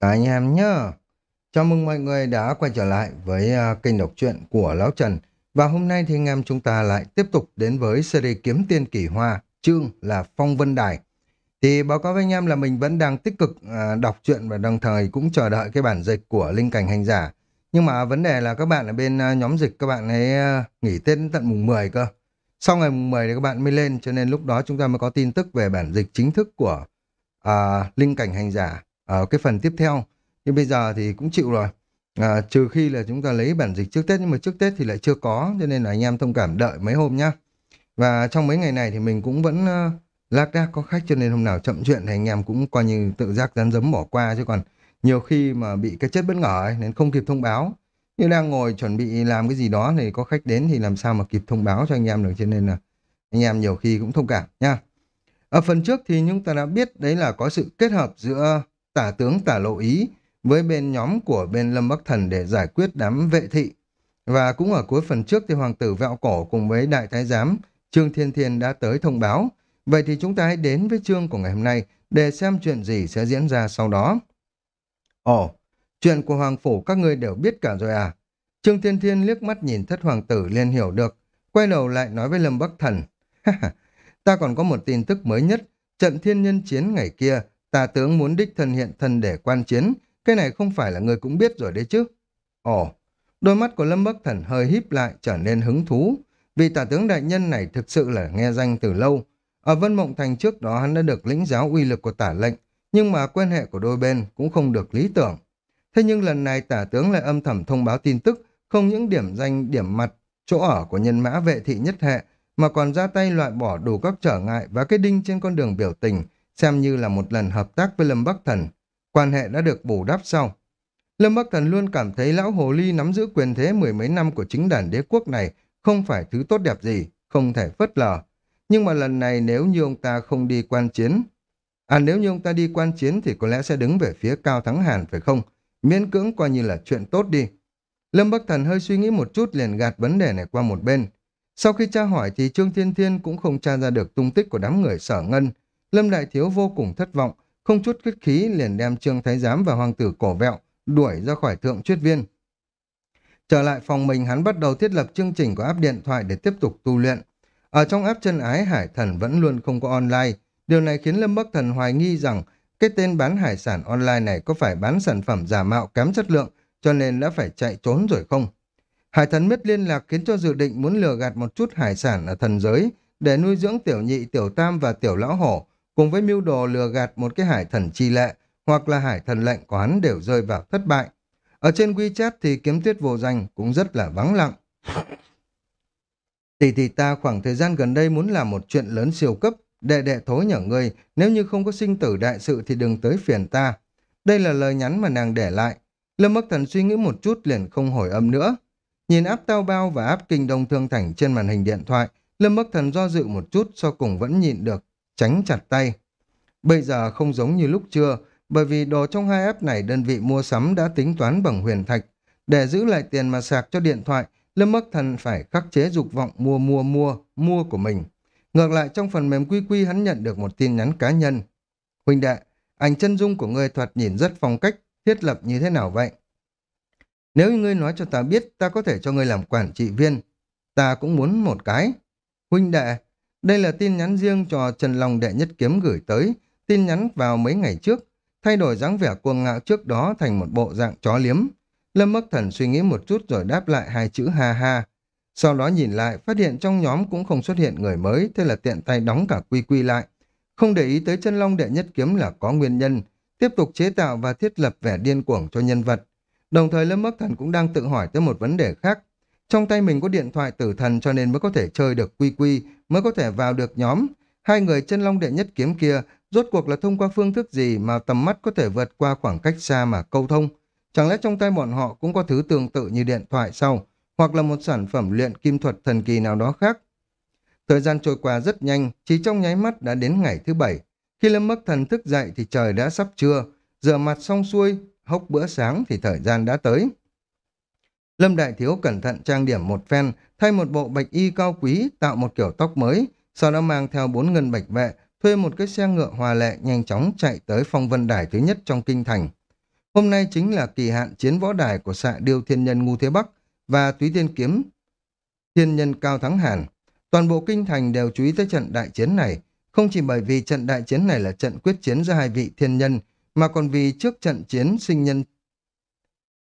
Cả anh em nhá. Chào mừng mọi người đã quay trở lại với à, kênh đọc truyện của Lão Trần. Và hôm nay thì anh em chúng ta lại tiếp tục đến với series Kiếm Tiên Kỳ Hoa, chương là Phong Vân Đài. Thì báo cáo với anh em là mình vẫn đang tích cực à, đọc truyện và đồng thời cũng chờ đợi cái bản dịch của Linh Cảnh Hành Giả. Nhưng mà vấn đề là các bạn ở bên à, nhóm dịch các bạn ấy nghỉ Tết đến tận mùng 10 cơ. Sau ngày mùng 10 thì các bạn mới lên cho nên lúc đó chúng ta mới có tin tức về bản dịch chính thức của à, Linh Cảnh Hành Giả ở cái phần tiếp theo. Nhưng bây giờ thì cũng chịu rồi. À, trừ khi là chúng ta lấy bản dịch trước Tết nhưng mà trước Tết thì lại chưa có cho nên là anh em thông cảm đợi mấy hôm nhá. Và trong mấy ngày này thì mình cũng vẫn uh, lác đác có khách cho nên hôm nào chậm chuyện thì anh em cũng coi như tự giác rắn dấm bỏ qua chứ còn nhiều khi mà bị cái chết bất ngờ ấy, nên không kịp thông báo. Như đang ngồi chuẩn bị làm cái gì đó thì có khách đến thì làm sao mà kịp thông báo cho anh em được cho nên là anh em nhiều khi cũng thông cảm nha. Ở phần trước thì chúng ta đã biết đấy là có sự kết hợp giữa tả tướng tả lộ ý với bên nhóm của bên Lâm Bắc Thần để giải quyết đám vệ thị. Và cũng ở cuối phần trước thì hoàng tử vẹo cổ cùng với đại thái giám Trương Thiên Thiên đã tới thông báo. Vậy thì chúng ta hãy đến với chương của ngày hôm nay để xem chuyện gì sẽ diễn ra sau đó. Ồ, chuyện của hoàng phủ các ngươi đều biết cả rồi à? Trương Thiên Thiên liếc mắt nhìn thất hoàng tử liền hiểu được, quay đầu lại nói với Lâm Bắc Thần. ta còn có một tin tức mới nhất, trận thiên nhân chiến ngày kia, tà tướng muốn đích thân hiện thân để quan chiến, cái này không phải là người cũng biết rồi đấy chứ. Ồ, đôi mắt của Lâm Bắc Thần hơi híp lại trở nên hứng thú, vì tà tướng đại nhân này thực sự là nghe danh từ lâu. Ở Vân Mộng Thành trước đó hắn đã được lĩnh giáo uy lực của tả lệnh, nhưng mà quan hệ của đôi bên cũng không được lý tưởng. Thế nhưng lần này tả tướng lại âm thầm thông báo tin tức, không những điểm danh điểm mặt, chỗ ở của nhân mã vệ thị nhất hệ, mà còn ra tay loại bỏ đủ các trở ngại và cái đinh trên con đường biểu tình, xem như là một lần hợp tác với Lâm Bắc Thần. Quan hệ đã được bù đắp sau. Lâm Bắc Thần luôn cảm thấy lão hồ ly nắm giữ quyền thế mười mấy năm của chính đàn đế quốc này không phải thứ tốt đẹp gì, không thể phớt lờ. Nhưng mà lần này nếu như ông ta không đi quan chiến, à nếu như ông ta đi quan chiến thì có lẽ sẽ đứng về phía Cao Thắng Hàn phải không? Miễn cưỡng coi như là chuyện tốt đi. Lâm Bắc Thần hơi suy nghĩ một chút liền gạt vấn đề này qua một bên. Sau khi tra hỏi thì Trương Thiên Thiên cũng không tra ra được tung tích của đám người sở ngân. Lâm Đại Thiếu vô cùng thất vọng, không chút khích khí liền đem Trương Thái Giám và Hoàng tử Cổ Vẹo đuổi ra khỏi thượng chuyết viên. Trở lại phòng mình hắn bắt đầu thiết lập chương trình của áp điện thoại để tiếp tục tu luyện. Ở trong áp chân ái hải thần vẫn luôn không có online. Điều này khiến Lâm Bắc Thần hoài nghi rằng cái tên bán hải sản online này có phải bán sản phẩm giả mạo kém chất lượng cho nên đã phải chạy trốn rồi không? Hải thần mất liên lạc khiến cho dự định muốn lừa gạt một chút hải sản ở thần giới để nuôi dưỡng tiểu nhị, tiểu tam và tiểu lão hổ, cùng với mưu đồ lừa gạt một cái hải thần chi lệ hoặc là hải thần lệnh của hắn đều rơi vào thất bại. Ở trên WeChat thì kiếm tuyết vô danh cũng rất là vắng lặng. Tỷ tỷ ta khoảng thời gian gần đây muốn làm một chuyện lớn siêu cấp, đệ đệ thối nhở ngươi, nếu như không có sinh tử đại sự thì đừng tới phiền ta. Đây là lời nhắn mà nàng để lại. Lâm Bắc Thần suy nghĩ một chút liền không hồi âm nữa. Nhìn áp tao bao và áp kinh đông thương thành trên màn hình điện thoại, Lâm Bắc Thần do dự một chút sau cùng vẫn nhịn được, tránh chặt tay. Bây giờ không giống như lúc trưa, bởi vì đồ trong hai app này đơn vị mua sắm đã tính toán bằng huyền thạch. Để giữ lại tiền mà sạc cho điện thoại, Lâm Bắc Thần phải khắc chế dục vọng mua mua mua, mua của mình. Ngược lại trong phần mềm quy quy hắn nhận được một tin nhắn cá nhân. Huynh đệ, ảnh chân dung của ngươi thoạt nhìn rất phong cách, thiết lập như thế nào vậy? Nếu như ngươi nói cho ta biết, ta có thể cho ngươi làm quản trị viên. Ta cũng muốn một cái. Huynh đệ, đây là tin nhắn riêng cho Trần Long Đệ Nhất Kiếm gửi tới, tin nhắn vào mấy ngày trước, thay đổi dáng vẻ cuồng ngạo trước đó thành một bộ dạng chó liếm. Lâm Bắc Thần suy nghĩ một chút rồi đáp lại hai chữ ha ha. Sau đó nhìn lại, phát hiện trong nhóm cũng không xuất hiện người mới, thế là tiện tay đóng cả quy quy lại. Không để ý tới chân long đệ nhất kiếm là có nguyên nhân, tiếp tục chế tạo và thiết lập vẻ điên cuồng cho nhân vật. Đồng thời Lâm Bắc Thần cũng đang tự hỏi tới một vấn đề khác. Trong tay mình có điện thoại tử thần cho nên mới có thể chơi được quy quy, mới có thể vào được nhóm. Hai người chân long đệ nhất kiếm kia rốt cuộc là thông qua phương thức gì mà tầm mắt có thể vượt qua khoảng cách xa mà câu thông. Chẳng lẽ trong tay bọn họ cũng có thứ tương tự như điện thoại sau, hoặc là một sản phẩm luyện kim thuật thần kỳ nào đó khác? Thời gian trôi qua rất nhanh, chỉ trong nháy mắt đã đến ngày thứ bảy. Khi Lâm Bắc Thần thức dậy thì trời đã sắp trưa, rửa mặt xong xuôi, hốc bữa sáng thì thời gian đã tới. Lâm Đại Thiếu cẩn thận trang điểm một phen, thay một bộ bạch y cao quý, tạo một kiểu tóc mới, sau đó mang theo bốn ngân bạch vệ, thuê một cái xe ngựa hòa lệ nhanh chóng chạy tới phong vân đài thứ nhất trong kinh thành. Hôm nay chính là kỳ hạn chiến võ đài của xạ điêu thiên nhân ngu thế Bắc và túy tiên kiếm thiên nhân cao thắng hàn. Toàn bộ kinh thành đều chú ý tới trận đại chiến này, không chỉ bởi vì trận đại chiến này là trận quyết chiến giữa hai vị thiên nhân, mà còn vì trước trận chiến sinh nhân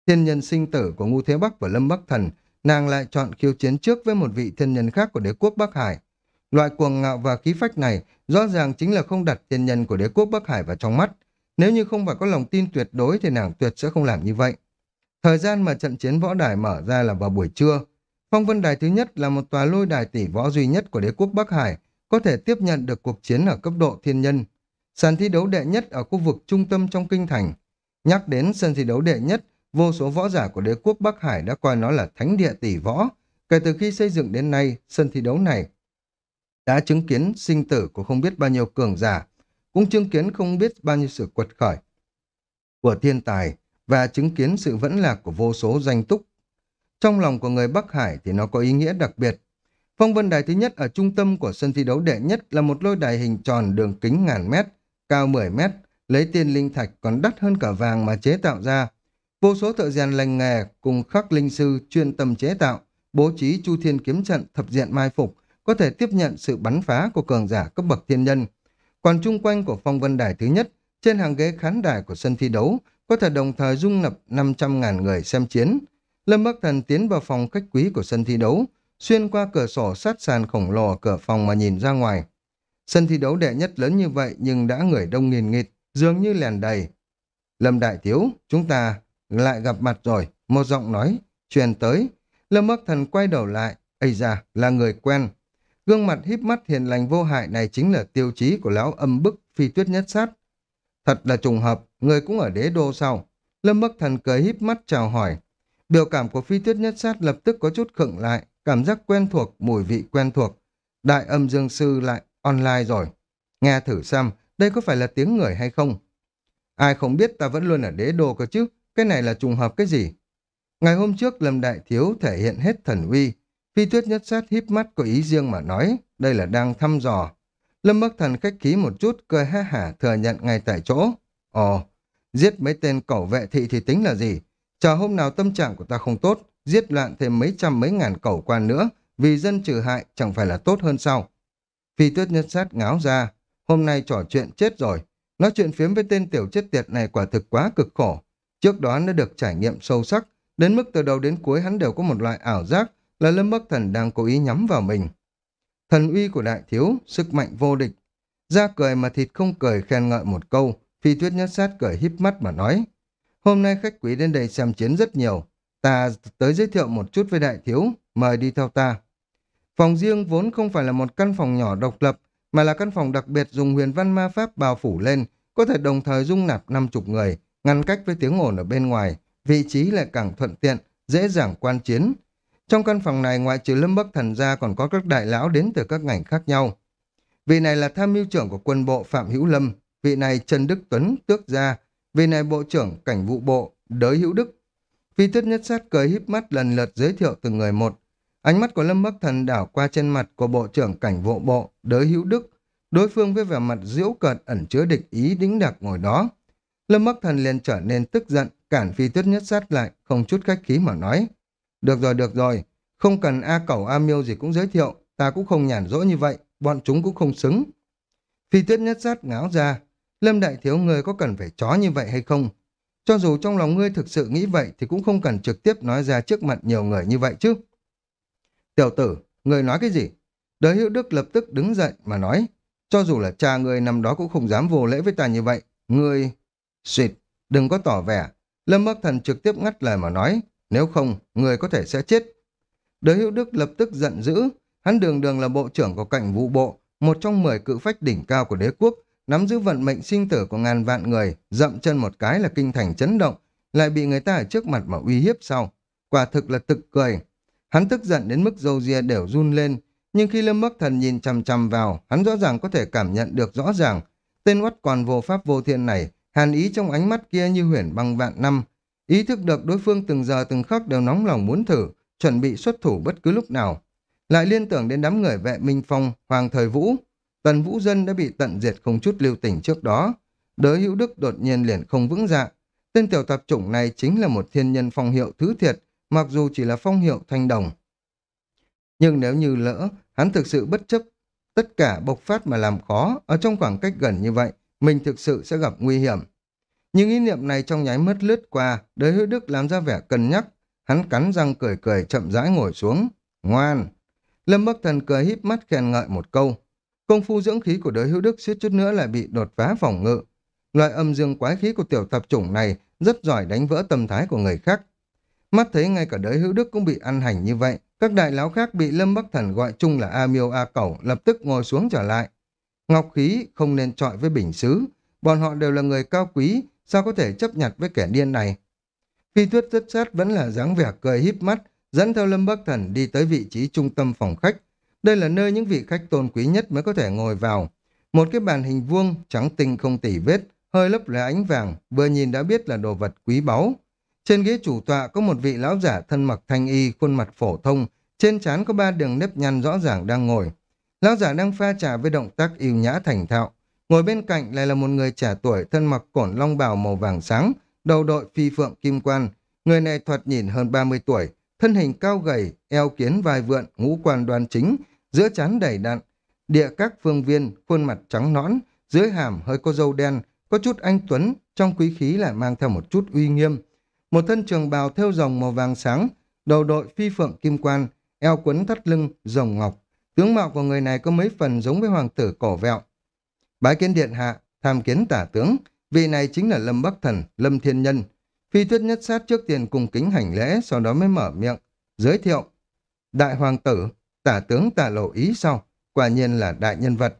thiên nhân sinh tử của Ngu Thế Bắc và Lâm Bắc Thần, nàng lại chọn khiêu chiến trước với một vị thiên nhân khác của đế quốc Bắc Hải. Loại cuồng ngạo và khí phách này rõ ràng chính là không đặt thiên nhân của đế quốc Bắc Hải vào trong mắt. Nếu như không phải có lòng tin tuyệt đối thì nàng tuyệt sẽ không làm như vậy. Thời gian mà trận chiến võ đài mở ra là vào buổi trưa. Phong vân đài thứ nhất là một tòa lôi đài tỷ võ duy nhất của đế quốc Bắc Hải, có thể tiếp nhận được cuộc chiến ở cấp độ thiên nhân. Sàn thi đấu đệ nhất ở khu vực trung tâm trong kinh thành. Nhắc đến sân thi đấu đệ nhất, vô số võ giả của đế quốc Bắc Hải đã coi nó là thánh địa tỷ võ. Kể từ khi xây dựng đến nay, sân thi đấu này đã chứng kiến sinh tử của không biết bao nhiêu cường giả, cũng chứng kiến không biết bao nhiêu sự quật khởi của thiên tài và chứng kiến sự vẫn lạc của vô số danh túc. Trong lòng của người Bắc Hải thì nó có ý nghĩa đặc biệt. Phong vân đài thứ nhất ở trung tâm của sân thi đấu đệ nhất là một lôi đài hình tròn đường kính ngàn mét, cao 10 mét, lấy tiên linh thạch còn đắt hơn cả vàng mà chế tạo ra. Vô số thợ rèn lành nghề cùng khắc linh sư chuyên tâm chế tạo, bố trí chu thiên kiếm trận thập diện mai phục, có thể tiếp nhận sự bắn phá của cường giả cấp bậc thiên nhân. Còn chung quanh của phong vân đài thứ nhất, trên hàng ghế khán đài của sân thi đấu, có thể đồng thời dung nập 500.000 người xem chiến. Lâm Bắc Thần tiến vào phòng khách quý của sân thi đấu, xuyên qua cửa sổ sát sàn khổng lồ cửa phòng mà nhìn ra ngoài. Sân thi đấu đệ nhất lớn như vậy nhưng đã người đông nghìn nghịt, dường như lèn đầy. Lâm Đại Thiếu, chúng ta lại gặp mặt rồi, một giọng nói, truyền tới. Lâm Bắc Thần quay đầu lại, ây da, là người quen. Gương mặt híp mắt hiền lành vô hại này chính là tiêu chí của lão âm bức phi tuyết nhất sát. Thật là trùng hợp, người cũng ở đế đô sau. Lâm Bắc Thần cười híp mắt chào hỏi. Biểu cảm của phi tuyết nhất sát lập tức có chút khựng lại, cảm giác quen thuộc, mùi vị quen thuộc. Đại âm dương sư lại online rồi. Nghe thử xem, đây có phải là tiếng người hay không? Ai không biết ta vẫn luôn ở đế đô cơ chứ, cái này là trùng hợp cái gì? Ngày hôm trước Lâm Đại Thiếu thể hiện hết thần uy, Phi tuyết nhất sát híp mắt có ý riêng mà nói, đây là đang thăm dò. Lâm Bắc Thần khách khí một chút, cười ha hả thừa nhận ngay tại chỗ. Ồ, giết mấy tên cẩu vệ thị thì tính là gì? Chờ hôm nào tâm trạng của ta không tốt, giết loạn thêm mấy trăm mấy ngàn cẩu quan nữa, vì dân trừ hại chẳng phải là tốt hơn sao? Phi tuyết nhất sát ngáo ra, hôm nay trò chuyện chết rồi. Nói chuyện phiếm với tên tiểu chết tiệt này quả thực quá cực khổ. Trước đó nó được trải nghiệm sâu sắc, đến mức từ đầu đến cuối hắn đều có một loại ảo giác là Lâm Bắc Thần đang cố ý nhắm vào mình. Thần uy của đại thiếu, sức mạnh vô địch. Ra cười mà thịt không cười khen ngợi một câu, phi tuyết nhất sát cười híp mắt mà nói. Hôm nay khách quý đến đây xem chiến rất nhiều. Ta tới giới thiệu một chút với đại thiếu, mời đi theo ta. Phòng riêng vốn không phải là một căn phòng nhỏ độc lập, mà là căn phòng đặc biệt dùng huyền văn ma pháp bao phủ lên, có thể đồng thời dung nạp năm chục người, ngăn cách với tiếng ồn ở bên ngoài, vị trí lại càng thuận tiện, dễ dàng quan chiến, trong căn phòng này ngoại trừ Lâm Bắc Thần ra còn có các đại lão đến từ các ngành khác nhau. Vị này là tham mưu trưởng của quân bộ Phạm Hữu Lâm, vị này Trần Đức Tuấn tước gia, vị này bộ trưởng cảnh vụ bộ Đới Hữu Đức. Phi tuyết nhất sát cười híp mắt lần lượt giới thiệu từng người một. Ánh mắt của Lâm Bắc Thần đảo qua trên mặt của bộ trưởng cảnh vụ bộ Đới Hữu Đức. Đối phương với vẻ mặt diễu cợt ẩn chứa địch ý đính đặc ngồi đó. Lâm Bắc Thần liền trở nên tức giận, cản phi tuyết nhất sát lại, không chút khách khí mà nói. Được rồi, được rồi. Không cần A Cẩu A Miêu gì cũng giới thiệu. Ta cũng không nhàn rỗi như vậy. Bọn chúng cũng không xứng. Phi tuyết nhất sát ngáo ra. Lâm Đại Thiếu ngươi có cần phải chó như vậy hay không? Cho dù trong lòng ngươi thực sự nghĩ vậy thì cũng không cần trực tiếp nói ra trước mặt nhiều người như vậy chứ. Tiểu tử, ngươi nói cái gì? Đới hữu đức lập tức đứng dậy mà nói. Cho dù là cha ngươi nằm đó cũng không dám vô lễ với ta như vậy. Ngươi... Xịt, đừng có tỏ vẻ. Lâm Bắc Thần trực tiếp ngắt lời mà nói. Nếu không, người có thể sẽ chết. Đới hữu đức lập tức giận dữ. Hắn đường đường là bộ trưởng của cảnh vụ bộ, một trong mười cự phách đỉnh cao của đế quốc, nắm giữ vận mệnh sinh tử của ngàn vạn người, dậm chân một cái là kinh thành chấn động, lại bị người ta ở trước mặt mà uy hiếp sau. Quả thực là tực cười. Hắn tức giận đến mức dâu ria đều run lên, nhưng khi Lâm Bắc Thần nhìn chằm chằm vào, hắn rõ ràng có thể cảm nhận được rõ ràng. Tên oắt còn vô pháp vô thiên này, hàn ý trong ánh mắt kia như huyền băng vạn năm, Ý thức được đối phương từng giờ từng khắc đều nóng lòng muốn thử, chuẩn bị xuất thủ bất cứ lúc nào. Lại liên tưởng đến đám người vệ Minh Phong, Hoàng Thời Vũ. Tần Vũ Dân đã bị tận diệt không chút lưu tình trước đó. Đới hữu đức đột nhiên liền không vững dạ. Tên tiểu tạp chủng này chính là một thiên nhân phong hiệu thứ thiệt, mặc dù chỉ là phong hiệu thanh đồng. Nhưng nếu như lỡ, hắn thực sự bất chấp tất cả bộc phát mà làm khó, ở trong khoảng cách gần như vậy, mình thực sự sẽ gặp nguy hiểm. Nhưng ý niệm này trong nháy mắt lướt qua, Đới hữu đức làm ra vẻ cân nhắc, hắn cắn răng cười cười chậm rãi ngồi xuống. Ngoan! Lâm Bắc Thần cười híp mắt khen ngợi một câu. Công phu dưỡng khí của đới hữu đức suýt chút nữa lại bị đột phá phòng ngự. Loại âm dương quái khí của tiểu tập chủng này rất giỏi đánh vỡ tâm thái của người khác. Mắt thấy ngay cả đới hữu đức cũng bị ăn hành như vậy, các đại lão khác bị Lâm Bắc Thần gọi chung là A Miêu A Cẩu lập tức ngồi xuống trở lại. Ngọc khí không nên trọi với bình xứ, bọn họ đều là người cao quý, sao có thể chấp nhận với kẻ điên này. Phi tuyết rất sát vẫn là dáng vẻ cười híp mắt, dẫn theo Lâm Bắc Thần đi tới vị trí trung tâm phòng khách. Đây là nơi những vị khách tôn quý nhất mới có thể ngồi vào. Một cái bàn hình vuông, trắng tinh không tỉ vết, hơi lấp lóe ánh vàng, vừa nhìn đã biết là đồ vật quý báu. Trên ghế chủ tọa có một vị lão giả thân mặc thanh y, khuôn mặt phổ thông, trên trán có ba đường nếp nhăn rõ ràng đang ngồi. Lão giả đang pha trà với động tác yêu nhã thành thạo. Ngồi bên cạnh lại là một người trẻ tuổi thân mặc cổn long bào màu vàng sáng, đầu đội phi phượng kim quan. Người này thoạt nhìn hơn 30 tuổi, thân hình cao gầy, eo kiến vai vượn, ngũ quan đoan chính, giữa chán đầy đặn, địa các phương viên, khuôn mặt trắng nõn, dưới hàm hơi có râu đen, có chút anh tuấn, trong quý khí lại mang theo một chút uy nghiêm. Một thân trường bào theo dòng màu vàng sáng, đầu đội phi phượng kim quan, eo quấn thắt lưng, rồng ngọc. Tướng mạo của người này có mấy phần giống với hoàng tử cổ vẹo. Bái kiến điện hạ, tham kiến tả tướng, vị này chính là Lâm Bắc Thần, Lâm Thiên Nhân. Phi tuyết nhất sát trước tiên cùng kính hành lễ, sau đó mới mở miệng, giới thiệu. Đại hoàng tử, tả tướng tả lộ ý sau, quả nhiên là đại nhân vật.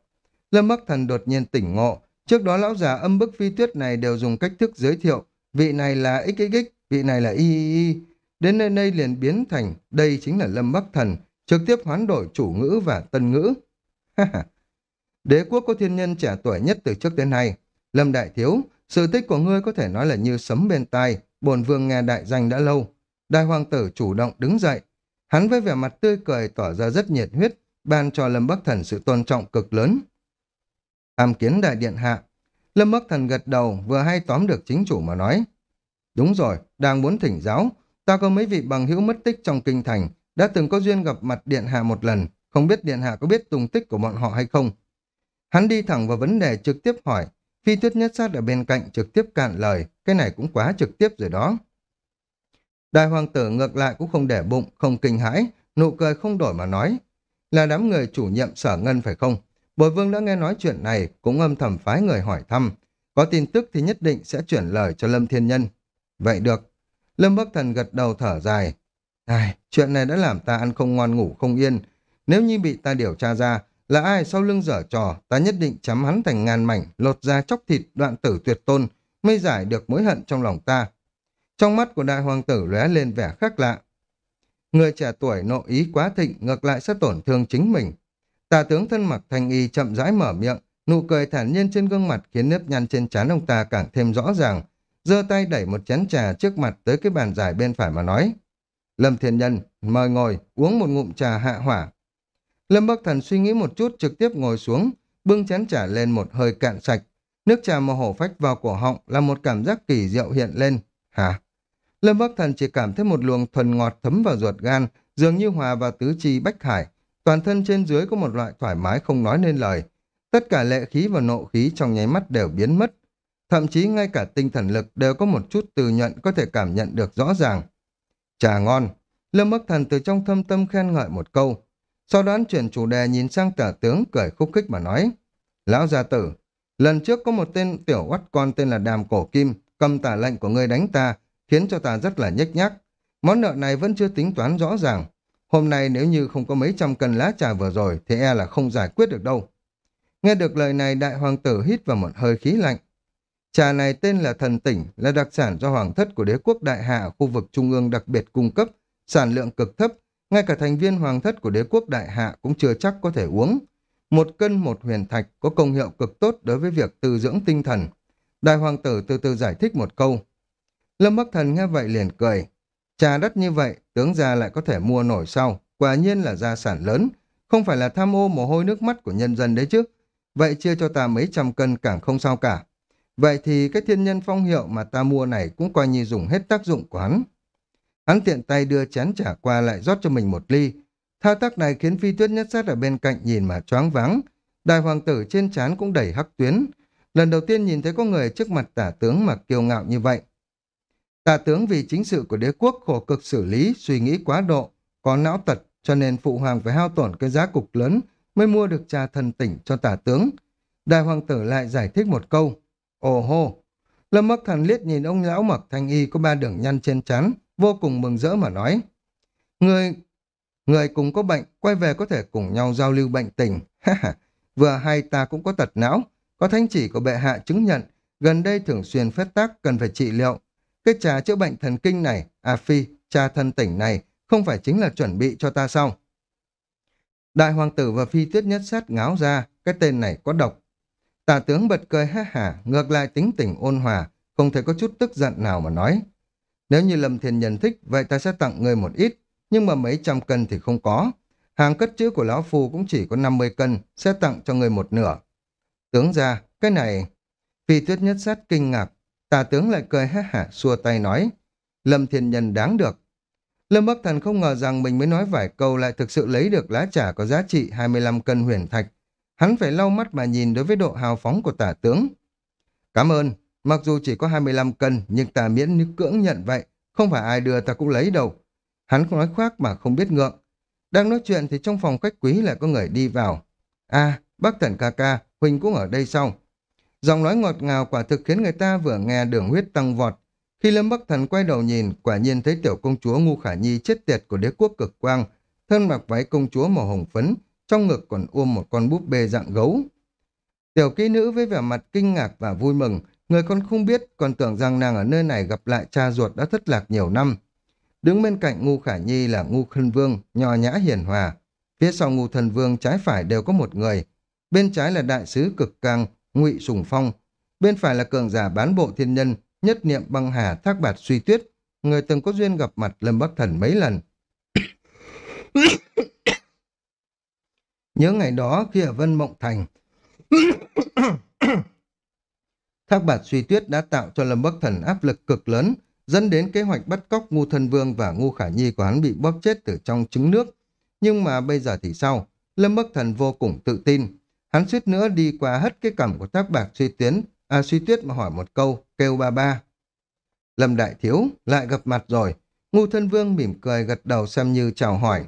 Lâm Bắc Thần đột nhiên tỉnh ngộ, trước đó lão già âm bức phi tuyết này đều dùng cách thức giới thiệu, vị này là XXX, vị này là Y Y Y. Đến nơi đây liền biến thành, đây chính là Lâm Bắc Thần, trực tiếp hoán đổi chủ ngữ và tân ngữ. Đế quốc có thiên nhân trẻ tuổi nhất từ trước đến nay. Lâm Đại Thiếu, sự tích của ngươi có thể nói là như sấm bên tai, bồn vương nghe đại danh đã lâu. Đại hoàng tử chủ động đứng dậy. Hắn với vẻ mặt tươi cười tỏ ra rất nhiệt huyết, ban cho Lâm Bắc Thần sự tôn trọng cực lớn. Tham kiến đại điện hạ. Lâm Bắc Thần gật đầu, vừa hay tóm được chính chủ mà nói. Đúng rồi, đang muốn thỉnh giáo. Ta có mấy vị bằng hữu mất tích trong kinh thành, đã từng có duyên gặp mặt điện hạ một lần, không biết điện hạ có biết tung tích của bọn họ hay không. Hắn đi thẳng vào vấn đề trực tiếp hỏi, phi tuyết nhất sát ở bên cạnh trực tiếp cạn lời, cái này cũng quá trực tiếp rồi đó. Đại hoàng tử ngược lại cũng không để bụng, không kinh hãi, nụ cười không đổi mà nói. Là đám người chủ nhiệm sở ngân phải không? Bồi vương đã nghe nói chuyện này, cũng âm thầm phái người hỏi thăm. Có tin tức thì nhất định sẽ chuyển lời cho Lâm Thiên Nhân. Vậy được. Lâm Bắc Thần gật đầu thở dài. Ai, chuyện này đã làm ta ăn không ngon ngủ không yên. Nếu như bị ta điều tra ra, là ai sau lưng dở trò, ta nhất định chấm hắn thành ngàn mảnh, lột ra chóc thịt đoạn tử tuyệt tôn, mới giải được mối hận trong lòng ta. Trong mắt của đại hoàng tử lóe lên vẻ khác lạ. Người trẻ tuổi nộ ý quá thịnh, ngược lại sẽ tổn thương chính mình. Tà tướng thân mặc thanh y chậm rãi mở miệng, nụ cười thản nhiên trên gương mặt khiến nếp nhăn trên trán ông ta càng thêm rõ ràng. giơ tay đẩy một chén trà trước mặt tới cái bàn dài bên phải mà nói. Lâm Thiên Nhân, mời ngồi, uống một ngụm trà hạ hỏa. Lâm Bắc Thần suy nghĩ một chút trực tiếp ngồi xuống, bưng chén trà lên một hơi cạn sạch. Nước trà màu hổ phách vào cổ họng là một cảm giác kỳ diệu hiện lên. Hả? Lâm Bắc Thần chỉ cảm thấy một luồng thuần ngọt thấm vào ruột gan, dường như hòa vào tứ chi bách hải. Toàn thân trên dưới có một loại thoải mái không nói nên lời. Tất cả lệ khí và nộ khí trong nháy mắt đều biến mất. Thậm chí ngay cả tinh thần lực đều có một chút từ nhận có thể cảm nhận được rõ ràng. Trà ngon. Lâm Bắc Thần từ trong thâm tâm khen ngợi một câu. Sau đó chuyển chủ đề nhìn sang tả tướng cười khúc khích mà nói. Lão gia tử, lần trước có một tên tiểu oắt con tên là Đàm Cổ Kim, cầm tả lệnh của ngươi đánh ta, khiến cho ta rất là nhếch nhác. Món nợ này vẫn chưa tính toán rõ ràng. Hôm nay nếu như không có mấy trăm cân lá trà vừa rồi thì e là không giải quyết được đâu. Nghe được lời này đại hoàng tử hít vào một hơi khí lạnh. Trà này tên là thần tỉnh, là đặc sản do hoàng thất của đế quốc đại hạ khu vực trung ương đặc biệt cung cấp, sản lượng cực thấp, ngay cả thành viên hoàng thất của đế quốc đại hạ cũng chưa chắc có thể uống. Một cân một huyền thạch có công hiệu cực tốt đối với việc tư dưỡng tinh thần. Đại hoàng tử từ từ giải thích một câu. Lâm Bắc Thần nghe vậy liền cười. Trà đắt như vậy, tướng gia lại có thể mua nổi sau. Quả nhiên là gia sản lớn. Không phải là tham ô mồ hôi nước mắt của nhân dân đấy chứ. Vậy chia cho ta mấy trăm cân càng không sao cả. Vậy thì cái thiên nhân phong hiệu mà ta mua này cũng coi như dùng hết tác dụng của hắn. Hắn tiện tay đưa chén trả qua lại rót cho mình một ly. Thao tác này khiến phi tuyết nhất sát ở bên cạnh nhìn mà choáng váng. Đại hoàng tử trên trán cũng đầy hắc tuyến. Lần đầu tiên nhìn thấy có người trước mặt tả tướng mà kiêu ngạo như vậy. Tả tướng vì chính sự của đế quốc khổ cực xử lý, suy nghĩ quá độ, có não tật cho nên phụ hoàng phải hao tổn cái giá cục lớn mới mua được trà thần tỉnh cho tả tướng. Đại hoàng tử lại giải thích một câu. Ồ hô! Lâm Bắc Thần liếc nhìn ông lão mặc thanh y có ba đường nhăn trên trán, vô cùng mừng rỡ mà nói. Người, người cùng có bệnh, quay về có thể cùng nhau giao lưu bệnh tình. Vừa hay ta cũng có tật não, có thánh chỉ của bệ hạ chứng nhận, gần đây thường xuyên phép tác cần phải trị liệu. Cái trà chữa bệnh thần kinh này, à phi, trà thân tỉnh này, không phải chính là chuẩn bị cho ta sao? Đại hoàng tử và phi tuyết nhất sát ngáo ra, cái tên này có độc. Tả tướng bật cười ha hả, ngược lại tính tình ôn hòa, không thể có chút tức giận nào mà nói. Nếu như Lâm Thiên Nhân thích, vậy ta sẽ tặng người một ít, nhưng mà mấy trăm cân thì không có. Hàng cất chữ của Lão Phu cũng chỉ có 50 cân, sẽ tặng cho người một nửa. Tướng ra, cái này... Phi tuyết nhất sát kinh ngạc, tà tướng lại cười ha hả, xua tay nói. Lâm Thiên Nhân đáng được. Lâm Bắc Thần không ngờ rằng mình mới nói vài câu lại thực sự lấy được lá trà có giá trị 25 cân huyền thạch. Hắn phải lau mắt mà nhìn đối với độ hào phóng của tả tướng. Cảm ơn, mặc dù chỉ có 25 cân nhưng ta miễn như cưỡng nhận vậy, không phải ai đưa ta cũng lấy đâu. Hắn không nói khoác mà không biết ngượng. Đang nói chuyện thì trong phòng khách quý lại có người đi vào. À, bác thần ca ca, Huỳnh cũng ở đây sau. Giọng nói ngọt ngào quả thực khiến người ta vừa nghe đường huyết tăng vọt. Khi Lâm Bắc Thần quay đầu nhìn, quả nhiên thấy tiểu công chúa Ngu Khả Nhi chết tiệt của đế quốc cực quang, thân mặc váy công chúa màu hồng phấn, trong ngực còn ôm một con búp bê dạng gấu. Tiểu kỹ nữ với vẻ mặt kinh ngạc và vui mừng, người con không biết, còn tưởng rằng nàng ở nơi này gặp lại cha ruột đã thất lạc nhiều năm. Đứng bên cạnh Ngu Khả Nhi là Ngu Khân Vương, nho nhã hiền hòa. Phía sau Ngu Thần Vương trái phải đều có một người. Bên trái là đại sứ cực càng, Ngụy Sùng Phong. Bên phải là cường giả bán bộ thiên nhân, nhất niệm băng hà thác bạt suy tuyết. Người từng có duyên gặp mặt Lâm Bắc Thần mấy lần. Nhớ ngày đó khi ở Vân Mộng Thành, Thác bạt suy tuyết đã tạo cho Lâm Bắc Thần áp lực cực lớn, dẫn đến kế hoạch bắt cóc Ngu Thân Vương và Ngu Khả Nhi của hắn bị bóp chết từ trong trứng nước. Nhưng mà bây giờ thì sao? Lâm Bắc Thần vô cùng tự tin. Hắn suýt nữa đi qua hết cái cằm của Thác Bạc suy Tuyến à suy tuyết mà hỏi một câu, kêu ba ba. Lâm Đại Thiếu, lại gặp mặt rồi. Ngu Thân Vương mỉm cười gật đầu xem như chào hỏi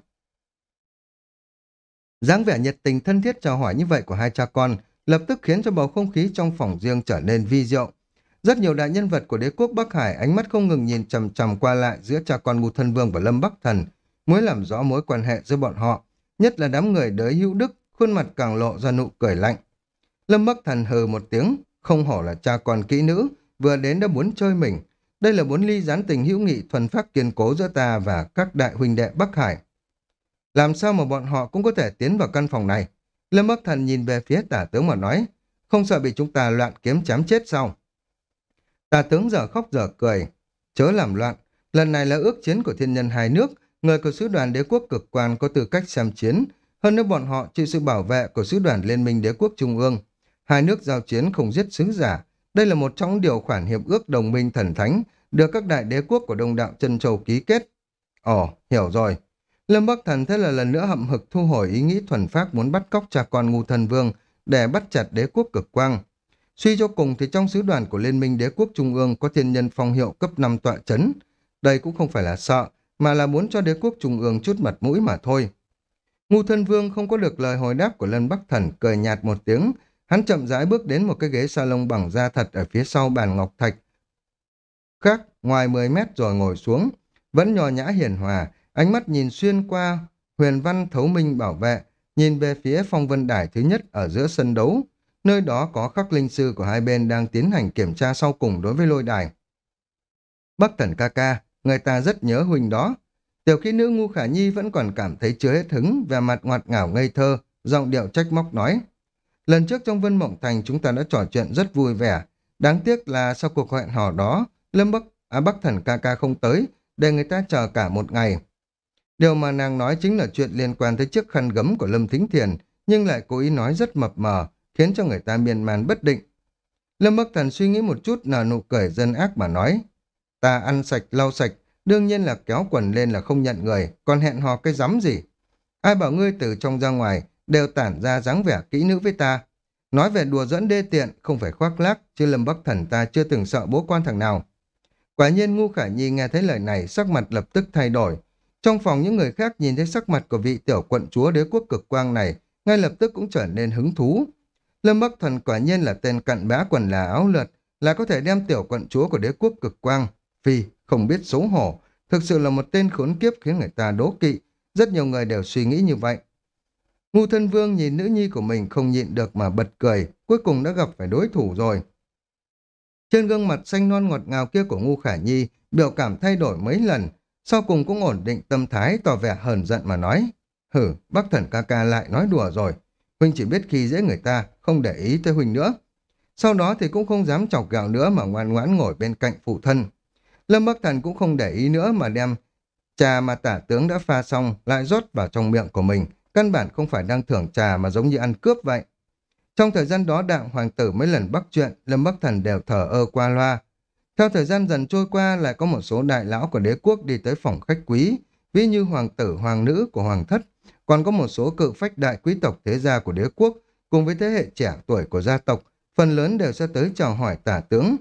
dáng vẻ nhiệt tình thân thiết chào hỏi như vậy của hai cha con lập tức khiến cho bầu không khí trong phòng riêng trở nên vi diệu. Rất nhiều đại nhân vật của đế quốc Bắc Hải ánh mắt không ngừng nhìn chằm chằm qua lại giữa cha con Ngô Thân Vương và Lâm Bắc Thần, muốn làm rõ mối quan hệ giữa bọn họ, nhất là đám người đới hữu đức, khuôn mặt càng lộ ra nụ cười lạnh. Lâm Bắc Thần hừ một tiếng, không hổ là cha con kỹ nữ, vừa đến đã muốn chơi mình. Đây là muốn ly gián tình hữu nghị thuần phát kiên cố giữa ta và các đại huynh đệ Bắc Hải. Làm sao mà bọn họ cũng có thể tiến vào căn phòng này? Lâm Bắc Thần nhìn về phía tả tướng mà nói, không sợ bị chúng ta loạn kiếm chém chết sao? Tà tướng giờ khóc giờ cười. Chớ làm loạn. Lần này là ước chiến của thiên nhân hai nước. Người của sứ đoàn đế quốc cực quan có tư cách xem chiến. Hơn nữa bọn họ chịu sự bảo vệ của sứ đoàn liên minh đế quốc trung ương. Hai nước giao chiến không giết sứ giả. Đây là một trong điều khoản hiệp ước đồng minh thần thánh được các đại đế quốc của đông đạo chân châu ký kết. Ồ, hiểu rồi. Lâm Bắc Thần thế là lần nữa hậm hực thu hồi ý nghĩ thuần phát muốn bắt cóc cha con ngu thần vương để bắt chặt đế quốc cực quang. Suy cho cùng thì trong sứ đoàn của Liên minh Đế quốc Trung ương có thiên nhân phong hiệu cấp 5 tọa chấn. Đây cũng không phải là sợ, mà là muốn cho Đế quốc Trung ương chút mặt mũi mà thôi. Ngu thân vương không có được lời hồi đáp của Lân Bắc Thần, cười nhạt một tiếng. Hắn chậm rãi bước đến một cái ghế salon bằng da thật ở phía sau bàn ngọc thạch. Khác, ngoài 10 mét rồi ngồi xuống. Vẫn nhò nhã hiền hòa, ánh mắt nhìn xuyên qua huyền văn thấu minh bảo vệ, nhìn về phía phong vân đài thứ nhất ở giữa sân đấu. Nơi đó có khắc linh sư của hai bên đang tiến hành kiểm tra sau cùng đối với lôi đài. Bắc thần ca ca, người ta rất nhớ huynh đó. Tiểu khi nữ ngu khả nhi vẫn còn cảm thấy chưa hết hứng, về mặt ngoặt ngảo ngây thơ, giọng điệu trách móc nói. Lần trước trong Vân Mộng Thành chúng ta đã trò chuyện rất vui vẻ. Đáng tiếc là sau cuộc hẹn hò đó, Lâm Bắc, à Bắc thần ca ca không tới, để người ta chờ cả một ngày. Điều mà nàng nói chính là chuyện liên quan tới chiếc khăn gấm của Lâm Thính Thiền, nhưng lại cố ý nói rất mập mờ, khiến cho người ta miên man bất định. Lâm Bắc Thần suy nghĩ một chút nở nụ cười dân ác mà nói. Ta ăn sạch, lau sạch, đương nhiên là kéo quần lên là không nhận người, còn hẹn hò cái rắm gì. Ai bảo ngươi từ trong ra ngoài, đều tản ra dáng vẻ kỹ nữ với ta. Nói về đùa dẫn đê tiện, không phải khoác lác, chứ Lâm Bắc Thần ta chưa từng sợ bố quan thằng nào. Quả nhiên Ngu Khả Nhi nghe thấy lời này, sắc mặt lập tức thay đổi. Trong phòng những người khác nhìn thấy sắc mặt của vị tiểu quận chúa đế quốc cực quang này, ngay lập tức cũng trở nên hứng thú. Lâm Bắc Thần quả nhiên là tên cận bá quần là áo lượt, là có thể đem tiểu quận chúa của đế quốc cực quang. Phi, không biết xấu hổ, thực sự là một tên khốn kiếp khiến người ta đố kỵ. Rất nhiều người đều suy nghĩ như vậy. Ngu thân vương nhìn nữ nhi của mình không nhịn được mà bật cười, cuối cùng đã gặp phải đối thủ rồi. Trên gương mặt xanh non ngọt ngào kia của Ngu Khả Nhi, biểu cảm thay đổi mấy lần, sau cùng cũng ổn định tâm thái tỏ vẻ hờn giận mà nói. Hử, bác thần ca ca lại nói đùa rồi. Huynh chỉ biết khi dễ người ta, không để ý tới Huynh nữa. Sau đó thì cũng không dám chọc gạo nữa mà ngoan ngoãn ngồi bên cạnh phụ thân. Lâm Bắc Thần cũng không để ý nữa mà đem trà mà tả tướng đã pha xong lại rót vào trong miệng của mình. Căn bản không phải đang thưởng trà mà giống như ăn cướp vậy. Trong thời gian đó đặng hoàng tử mấy lần bắt chuyện, Lâm Bắc Thần đều thở ơ qua loa. Theo thời gian dần trôi qua lại có một số đại lão của đế quốc đi tới phòng khách quý, ví như hoàng tử, hoàng nữ của hoàng thất, còn có một số cự phách đại quý tộc thế gia của đế quốc, cùng với thế hệ trẻ tuổi của gia tộc, phần lớn đều sẽ tới chào hỏi tả tướng.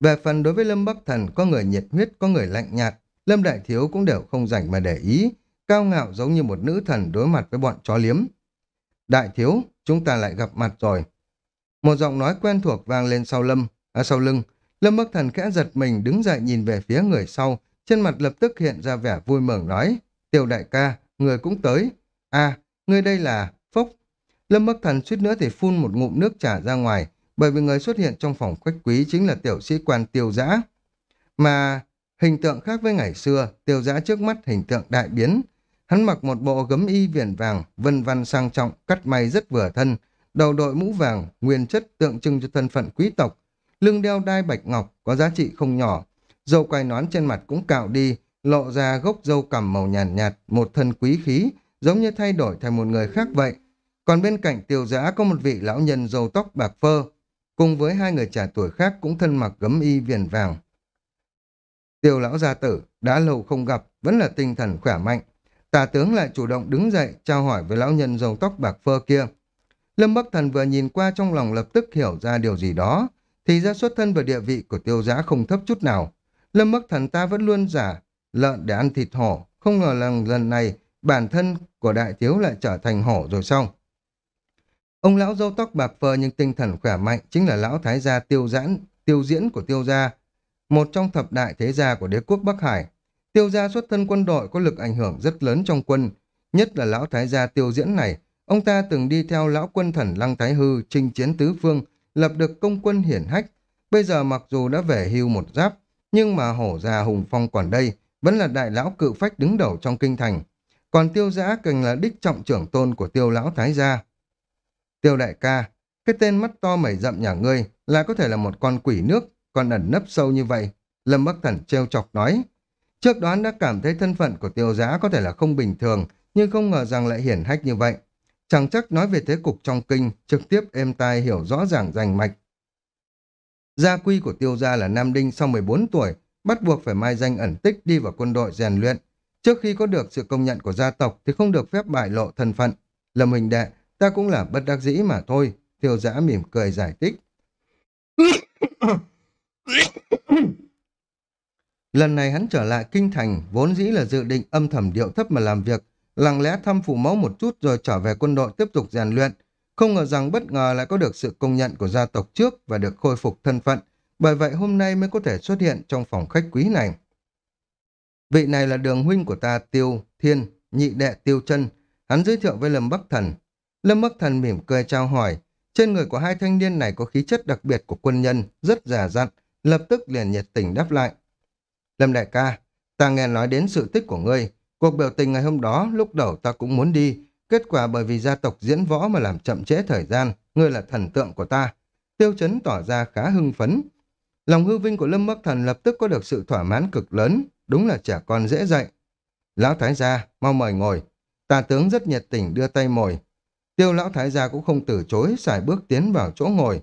Về phần đối với Lâm Bắc Thần, có người nhiệt huyết, có người lạnh nhạt, Lâm Đại Thiếu cũng đều không rảnh mà để ý, cao ngạo giống như một nữ thần đối mặt với bọn chó liếm. Đại Thiếu, chúng ta lại gặp mặt rồi. Một giọng nói quen thuộc vang lên sau Lâm, à sau lưng. Lâm Bắc Thần khẽ giật mình đứng dậy nhìn về phía người sau, trên mặt lập tức hiện ra vẻ vui mừng nói, Tiểu đại ca, người cũng tới. À, người đây là Phốc. Lâm Bắc Thần suýt nữa thì phun một ngụm nước trà ra ngoài, bởi vì người xuất hiện trong phòng khách quý chính là tiểu sĩ quan tiêu giã. Mà hình tượng khác với ngày xưa, tiêu giã trước mắt hình tượng đại biến. Hắn mặc một bộ gấm y viền vàng, vân văn sang trọng, cắt may rất vừa thân, đầu đội mũ vàng, nguyên chất tượng trưng cho thân phận quý tộc, lưng đeo đai bạch ngọc có giá trị không nhỏ, dâu quai nón trên mặt cũng cạo đi, lộ ra gốc dâu cằm màu nhàn nhạt, nhạt, một thân quý khí, giống như thay đổi thành một người khác vậy. Còn bên cạnh tiêu giã có một vị lão nhân dâu tóc bạc phơ, cùng với hai người trẻ tuổi khác cũng thân mặc gấm y viền vàng. Tiêu lão gia tử, đã lâu không gặp, vẫn là tinh thần khỏe mạnh. Tà tướng lại chủ động đứng dậy, trao hỏi với lão nhân dâu tóc bạc phơ kia. Lâm Bắc Thần vừa nhìn qua trong lòng lập tức hiểu ra điều gì đó, thì ra xuất thân và địa vị của tiêu giã không thấp chút nào. Lâm Bắc Thần ta vẫn luôn giả lợn để ăn thịt hổ, không ngờ lần lần này bản thân của đại thiếu lại trở thành hổ rồi sao? Ông lão dâu tóc bạc phơ nhưng tinh thần khỏe mạnh chính là lão thái gia tiêu giãn, tiêu diễn của tiêu gia, một trong thập đại thế gia của đế quốc Bắc Hải. Tiêu gia xuất thân quân đội có lực ảnh hưởng rất lớn trong quân, nhất là lão thái gia tiêu diễn này. Ông ta từng đi theo lão quân thần Lăng Thái Hư chinh chiến tứ phương, lập được công quân hiển hách. Bây giờ mặc dù đã về hưu một giáp, nhưng mà hổ già hùng phong còn đây, vẫn là đại lão cự phách đứng đầu trong kinh thành. Còn tiêu giã càng là đích trọng trưởng tôn của tiêu lão thái gia. Tiêu đại ca, cái tên mắt to mẩy rậm nhà ngươi là có thể là một con quỷ nước, còn ẩn nấp sâu như vậy. Lâm Bắc Thần trêu chọc nói. Trước đó đã cảm thấy thân phận của tiêu giã có thể là không bình thường, nhưng không ngờ rằng lại hiển hách như vậy. Chẳng chắc nói về thế cục trong kinh, trực tiếp êm tai hiểu rõ ràng rành mạch. Gia quy của tiêu gia là Nam Đinh sau 14 tuổi, bắt buộc phải mai danh ẩn tích đi vào quân đội rèn luyện. Trước khi có được sự công nhận của gia tộc thì không được phép bại lộ thân phận. Lâm hình đệ, ta cũng là bất đắc dĩ mà thôi. Tiêu giã mỉm cười giải thích. Lần này hắn trở lại kinh thành, vốn dĩ là dự định âm thầm điệu thấp mà làm việc, lặng lẽ thăm phụ mẫu một chút rồi trở về quân đội tiếp tục rèn luyện. Không ngờ rằng bất ngờ lại có được sự công nhận của gia tộc trước và được khôi phục thân phận, bởi vậy hôm nay mới có thể xuất hiện trong phòng khách quý này. Vị này là đường huynh của ta Tiêu, Thiên, nhị đệ Tiêu chân Hắn giới thiệu với Lâm Bắc Thần. Lâm Bắc Thần mỉm cười trao hỏi. Trên người của hai thanh niên này có khí chất đặc biệt của quân nhân, rất già dặn, lập tức liền nhiệt tình đáp lại. Lâm đại ca, ta nghe nói đến sự tích của ngươi. Cuộc biểu tình ngày hôm đó, lúc đầu ta cũng muốn đi. Kết quả bởi vì gia tộc diễn võ mà làm chậm trễ thời gian. Ngươi là thần tượng của ta. Tiêu chấn tỏ ra khá hưng phấn. Lòng hư vinh của Lâm Bắc Thần lập tức có được sự thỏa mãn cực lớn, đúng là trẻ con dễ dạy. Lão Thái gia, mau mời ngồi. Tà tướng rất nhiệt tình đưa tay mồi. Tiêu Lão Thái gia cũng không từ chối, xài bước tiến vào chỗ ngồi.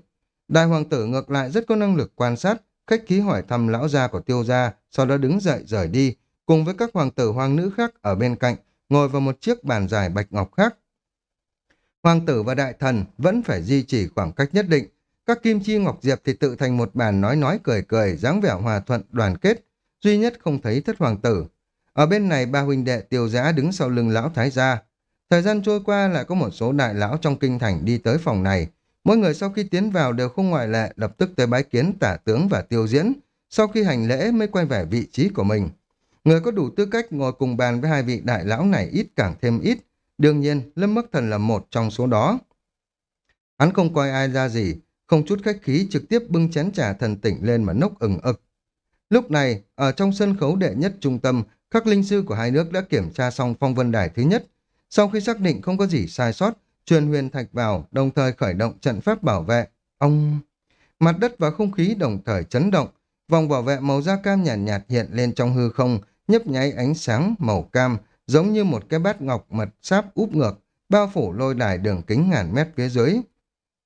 Đại hoàng tử ngược lại rất có năng lực quan sát, khách khí hỏi thăm lão gia của tiêu gia, sau đó đứng dậy rời đi, cùng với các hoàng tử hoàng nữ khác ở bên cạnh, ngồi vào một chiếc bàn dài bạch ngọc khác. Hoàng tử và đại thần vẫn phải duy trì khoảng cách nhất định. Các kim chi ngọc diệp thì tự thành một bàn nói nói cười cười, dáng vẻ hòa thuận, đoàn kết. Duy nhất không thấy thất hoàng tử. Ở bên này ba huynh đệ tiêu giã đứng sau lưng lão thái gia. Thời gian trôi qua lại có một số đại lão trong kinh thành đi tới phòng này. Mỗi người sau khi tiến vào đều không ngoại lệ lập tức tới bái kiến tả tướng và tiêu diễn. Sau khi hành lễ mới quay về vị trí của mình. Người có đủ tư cách ngồi cùng bàn với hai vị đại lão này ít càng thêm ít. Đương nhiên, Lâm Bắc Thần là một trong số đó. Hắn không coi ai ra gì, không chút khách khí trực tiếp bưng chén trà thần tỉnh lên mà nốc ừng ực. Lúc này, ở trong sân khấu đệ nhất trung tâm, các linh sư của hai nước đã kiểm tra xong phong vân đài thứ nhất. Sau khi xác định không có gì sai sót, truyền huyền thạch vào, đồng thời khởi động trận pháp bảo vệ. Ông... Mặt đất và không khí đồng thời chấn động, vòng bảo vệ màu da cam nhàn nhạt, nhạt hiện lên trong hư không, nhấp nháy ánh sáng màu cam, giống như một cái bát ngọc mật sáp úp ngược, bao phủ lôi đài đường kính ngàn mét phía dưới.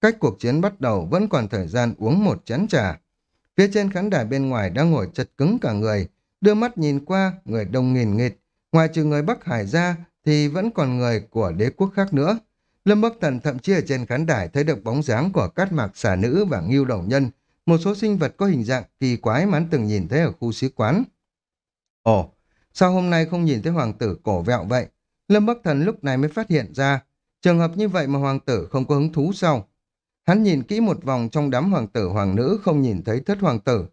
Cách cuộc chiến bắt đầu vẫn còn thời gian uống một chén trà. Phía trên khán đài bên ngoài đang ngồi chật cứng cả người, đưa mắt nhìn qua, người đông nghìn nghịt. Ngoài trừ người Bắc Hải ra thì vẫn còn người của đế quốc khác nữa. Lâm Bắc Thần thậm chí ở trên khán đài thấy được bóng dáng của cát mạc xà nữ và ngưu đầu nhân, một số sinh vật có hình dạng kỳ quái mà hắn từng nhìn thấy ở khu sứ quán. Ồ, sao hôm nay không nhìn thấy hoàng tử cổ vẹo vậy? Lâm Bắc Thần lúc này mới phát hiện ra, trường hợp như vậy mà hoàng tử không có hứng thú sao? Hắn nhìn kỹ một vòng trong đám hoàng tử hoàng nữ không nhìn thấy thất hoàng tử.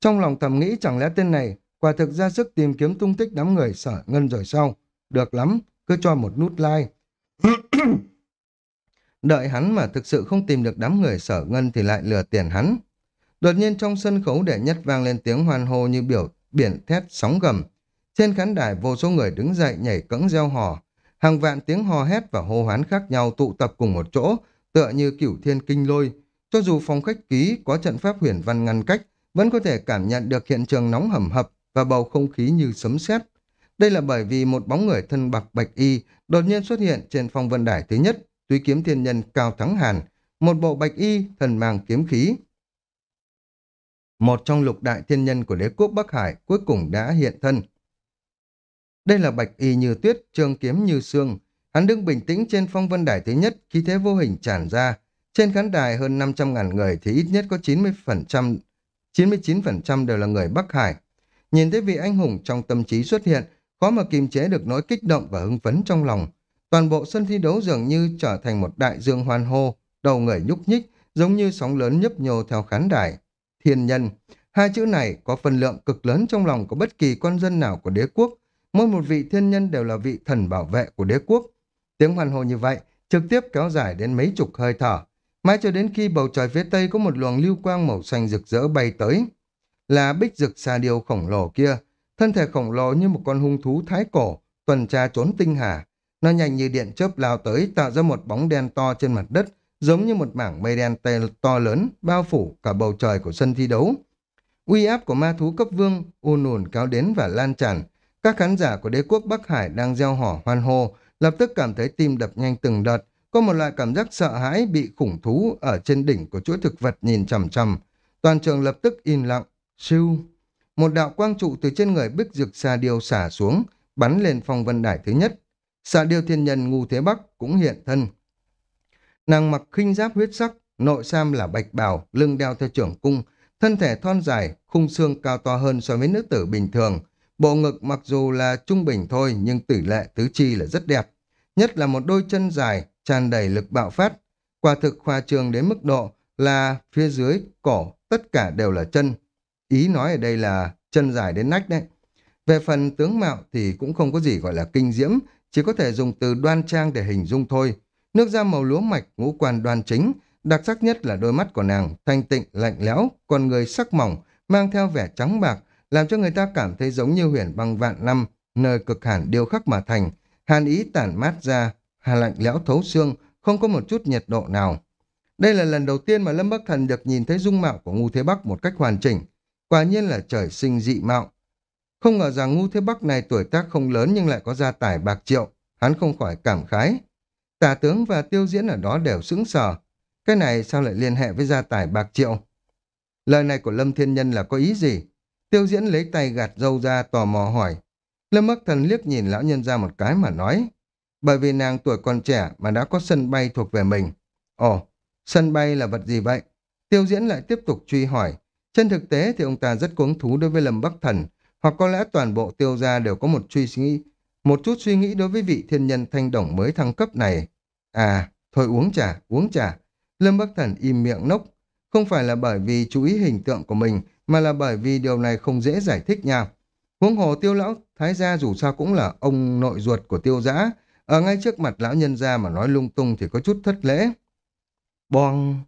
Trong lòng thầm nghĩ chẳng lẽ tên này quả thực ra sức tìm kiếm tung tích đám người sở ngân rồi sao? Được lắm, cứ cho một nút like. Đợi hắn mà thực sự không tìm được đám người sở ngân thì lại lừa tiền hắn. Đột nhiên trong sân khấu đệ nhất vang lên tiếng hoan hô như biểu biển thét sóng gầm. Trên khán đài vô số người đứng dậy nhảy cẫng reo hò. Hàng vạn tiếng hò hét và hô hoán khác nhau tụ tập cùng một chỗ, tựa như cửu thiên kinh lôi. Cho dù phòng khách ký có trận pháp huyền văn ngăn cách, vẫn có thể cảm nhận được hiện trường nóng hầm hập và bầu không khí như sấm sét. Đây là bởi vì một bóng người thân bạc bạch y đột nhiên xuất hiện trên phong vân đài thứ nhất, túy kiếm thiên nhân cao thắng hàn, một bộ bạch y thần mang kiếm khí. Một trong lục đại thiên nhân của đế quốc Bắc Hải cuối cùng đã hiện thân. Đây là bạch y như tuyết, trường kiếm như xương. Hắn đứng bình tĩnh trên phong vân đài thứ nhất, khi thế vô hình tràn ra. Trên khán đài hơn 500.000 người thì ít nhất có 90%, 99% đều là người Bắc Hải. Nhìn thấy vị anh hùng trong tâm trí xuất hiện, khó mà kiềm chế được nỗi kích động và hưng phấn trong lòng. Toàn bộ sân thi đấu dường như trở thành một đại dương hoan hô, đầu người nhúc nhích, giống như sóng lớn nhấp nhô theo khán đài. Thiên nhân, hai chữ này có phần lượng cực lớn trong lòng của bất kỳ con dân nào của đế quốc. Mỗi một vị thiên nhân đều là vị thần bảo vệ của đế quốc. Tiếng hoàn hồ như vậy trực tiếp kéo dài đến mấy chục hơi thở. Mãi cho đến khi bầu trời phía tây có một luồng lưu quang màu xanh rực rỡ bay tới. Là bích rực xa điêu khổng lồ kia, thân thể khổng lồ như một con hung thú thái cổ, tuần tra trốn tinh hà. Nó nhanh như điện chớp lao tới tạo ra một bóng đen to trên mặt đất, giống như một mảng mây đen to lớn bao phủ cả bầu trời của sân thi đấu. Uy áp của ma thú cấp vương ùn ùn cao đến và lan tràn. Các khán giả của đế quốc Bắc Hải đang gieo hò hoan hô, lập tức cảm thấy tim đập nhanh từng đợt, có một loại cảm giác sợ hãi bị khủng thú ở trên đỉnh của chuỗi thực vật nhìn chằm chằm. Toàn trường lập tức im lặng, siêu. Một đạo quang trụ từ trên người bích dực xà điêu xả xuống, bắn lên phong vân đài thứ nhất. Xà điêu thiên nhân ngu thế bắc cũng hiện thân. Nàng mặc khinh giáp huyết sắc, nội sam là bạch bào, lưng đeo theo trưởng cung, thân thể thon dài, khung xương cao to hơn so với nữ tử bình thường. Bộ ngực mặc dù là trung bình thôi nhưng tỷ lệ tứ chi là rất đẹp. Nhất là một đôi chân dài, tràn đầy lực bạo phát. Quả thực khoa trường đến mức độ là phía dưới cổ tất cả đều là chân. Ý nói ở đây là chân dài đến nách đấy. Về phần tướng mạo thì cũng không có gì gọi là kinh diễm, chỉ có thể dùng từ đoan trang để hình dung thôi. Nước da màu lúa mạch, ngũ quan đoan chính, đặc sắc nhất là đôi mắt của nàng, thanh tịnh, lạnh lẽo, con người sắc mỏng, mang theo vẻ trắng bạc, làm cho người ta cảm thấy giống như huyền băng vạn năm, nơi cực hàn điêu khắc mà thành, hàn ý tản mát ra, hà lạnh lẽo thấu xương, không có một chút nhiệt độ nào. Đây là lần đầu tiên mà Lâm Bắc Thần được nhìn thấy dung mạo của Ngu Thế Bắc một cách hoàn chỉnh. Quả nhiên là trời sinh dị mạo. Không ngờ rằng Ngu Thế Bắc này tuổi tác không lớn nhưng lại có gia tài bạc triệu. Hắn không khỏi cảm khái. Tả tướng và tiêu diễn ở đó đều sững sờ. Cái này sao lại liên hệ với gia tài bạc triệu? Lời này của Lâm Thiên Nhân là có ý gì? Tiêu diễn lấy tay gạt dâu ra tò mò hỏi. Lâm Bắc Thần liếc nhìn lão nhân ra một cái mà nói. Bởi vì nàng tuổi còn trẻ mà đã có sân bay thuộc về mình. Ồ, sân bay là vật gì vậy? Tiêu diễn lại tiếp tục truy hỏi. Trên thực tế thì ông ta rất cuống thú đối với Lâm Bắc Thần, hoặc có lẽ toàn bộ tiêu gia đều có một suy nghĩ, một chút suy nghĩ đối với vị thiên nhân thanh đồng mới thăng cấp này. À, thôi uống trà, uống trà. Lâm Bắc Thần im miệng nốc. Không phải là bởi vì chú ý hình tượng của mình, mà là bởi vì điều này không dễ giải thích nha. Huống hồ tiêu lão thái gia dù sao cũng là ông nội ruột của tiêu giã, ở ngay trước mặt lão nhân gia mà nói lung tung thì có chút thất lễ. Boang!